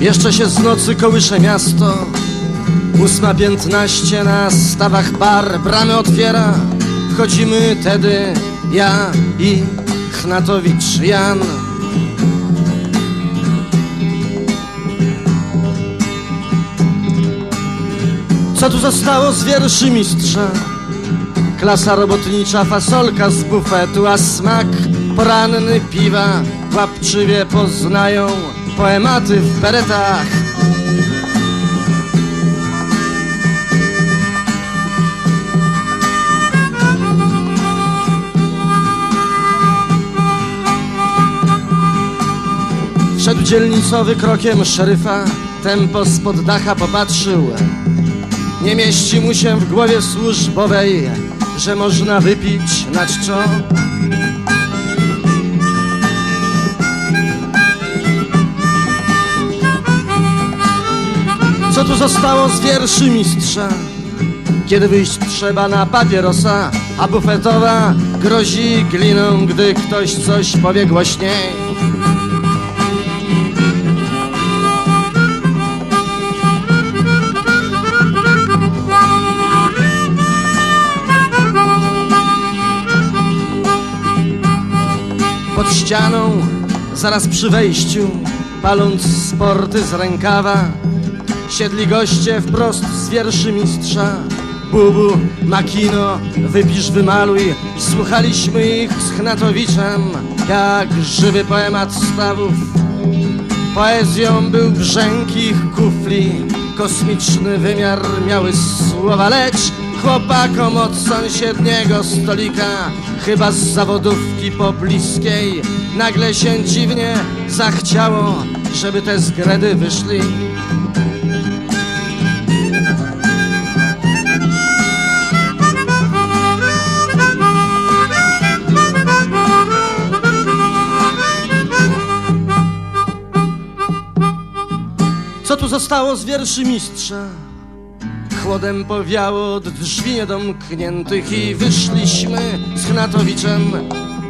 Jeszcze się z nocy kołysze miasto. Ósma piętnaście na stawach bar Bramy otwiera. Wchodzimy tedy ja i Chnatowicz Jan. Co tu zostało z wierszy mistrza? Klasa robotnicza, fasolka z bufetu, a smak poranny piwa łapczywie poznają poematy w beretach. Wszedł dzielnicowy krokiem szeryfa, tempo spod dacha popatrzył. Nie mieści mu się w głowie służbowej, że można wypić na czczo. Tu zostało z wierszy mistrza? Kiedy wyjść trzeba na papierosa, a bufetowa grozi gliną, gdy ktoś coś powie głośniej. Pod ścianą, zaraz przy wejściu, paląc sporty z rękawa, siedli goście wprost z wierszy mistrza. Bubu, Makino, wypisz, wymaluj. Słuchaliśmy ich z Chnatowiczem, jak żywy poemat stawów. Poezją był brzęk ich kufli, kosmiczny wymiar miały słowa, lecz chłopakom od sąsiedniego stolika, chyba z zawodówki pobliskiej, nagle się dziwnie zachciało, żeby te zgredy wyszli. Co tu zostało z wierszy mistrza? Chłodem powiało od drzwi niedomkniętych i wyszliśmy z Chnatowiczem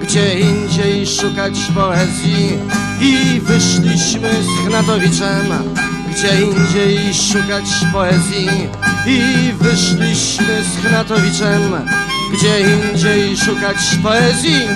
gdzie indziej szukać poezji. I wyszliśmy z Chnatowiczem gdzie indziej szukać poezji. I wyszliśmy z Chnatowiczem gdzie indziej szukać poezji